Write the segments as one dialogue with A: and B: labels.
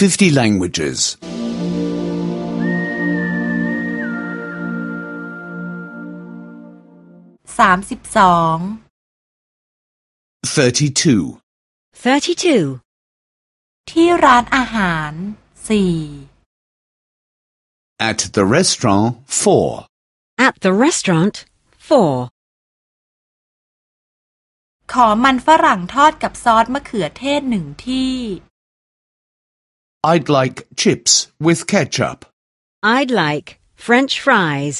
A: 50 languages.
B: สามสิบสอง
A: 32.
C: 32.
B: ที่ร้านอาหารสี่
A: At the restaurant, 4.
C: At the restaurant, 4.
B: ขอมันฝรั่งทอดกับซอสมะเขือเทศหนึ่งที่
A: I'd like chips with ketchup.
C: I'd like French fries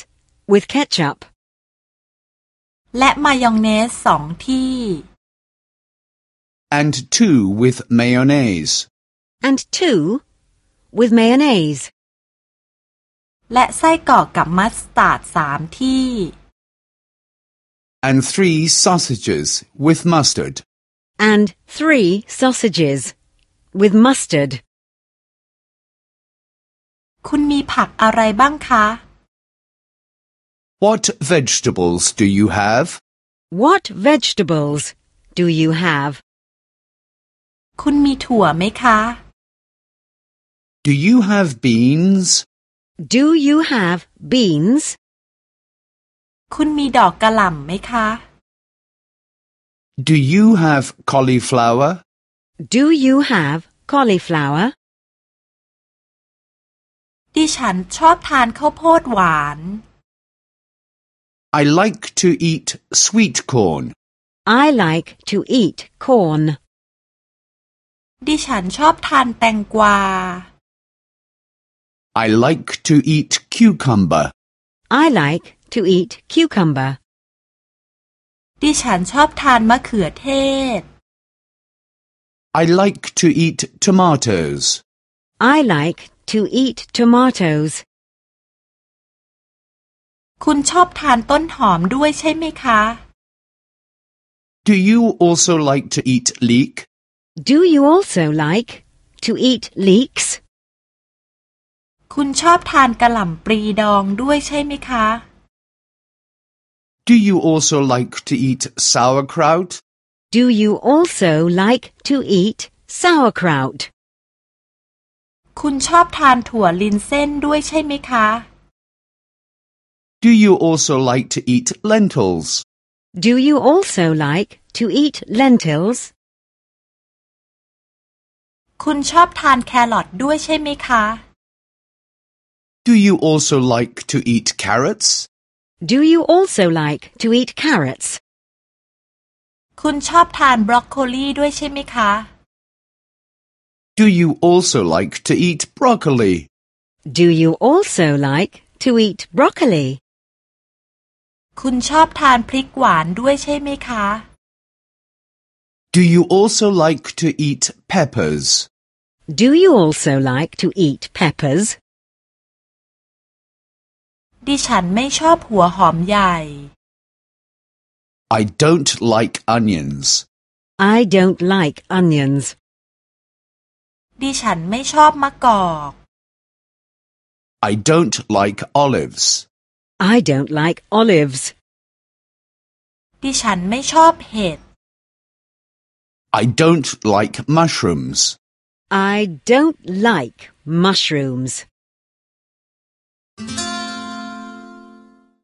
C: with ketchup
B: และมายองเนสสองที่
A: And two with mayonnaise.
C: and two with mayonnaise
B: และไส้กรอกกับมัสตาร์ดสามที่
A: And three sausages with mustard.
C: and three sausages with mustard.
B: คุณมีผักอะไรบ้างคะ
A: What vegetables do you have?
C: What vegetables do you have?
B: คุณมีถั่วไหมคะ
A: Do you have beans?
C: Do you have beans?
B: คุณมีดอกกระหล่ำไหมคะ
A: Do you have cauliflower?
C: Do you have cauliflower?
B: ดิฉันชอบทานข้าวโพดหวาน
A: I like to eat sweet corn.
C: I like to eat corn.
B: ดิฉันชอบทานแตงกวา
A: I like to eat cucumber.
C: I like to eat cucumber.
B: ดิฉันชอบทานมะเขือเทศ
A: I like to eat tomatoes.
C: I like to eat tomatoes.
B: คุณชอบทานต้นหอมด้วยใช่ไหมคะ
A: Do you also like to eat leek?
C: Do you also like to eat leeks?
B: คุณชอบทานกระหล่ำปลีดองด้วยใช่ไหมคะ
A: Do you also like to eat sauerkraut?
C: Do you also like to eat sauerkraut?
B: คุณชอบทานถั่วลินเส้นด้วยใช่ไหมคะ
A: Do you also like to eat lentils?
C: Do you also like to eat lentils?
B: คุณชอบทานแครอทด้วยใช่ไหมคะ
A: Do you also like to eat carrots?
C: Do you also like to eat carrots?
B: คุณชอบทานบรอกโคลีด้วยใช่ไหมคะ
A: Do you also like to eat broccoli?
C: Do you also like to eat broccoli?
B: คุณชอบทานพริกหวานด้วยใช่ไหมคะ
A: Do you also like to eat peppers?
C: Do you also like to eat peppers?
B: ดิฉันไม่ชอบหัวหอมใหญ่
A: I don't like onions.
C: I don't like onions.
B: ดิฉันไม่ชอบมะกอก
A: I don't like olives.
C: I don't like olives.
B: ดิฉันไม่ชอบเห็ด
A: I don't like mushrooms.
C: I don't like mushrooms.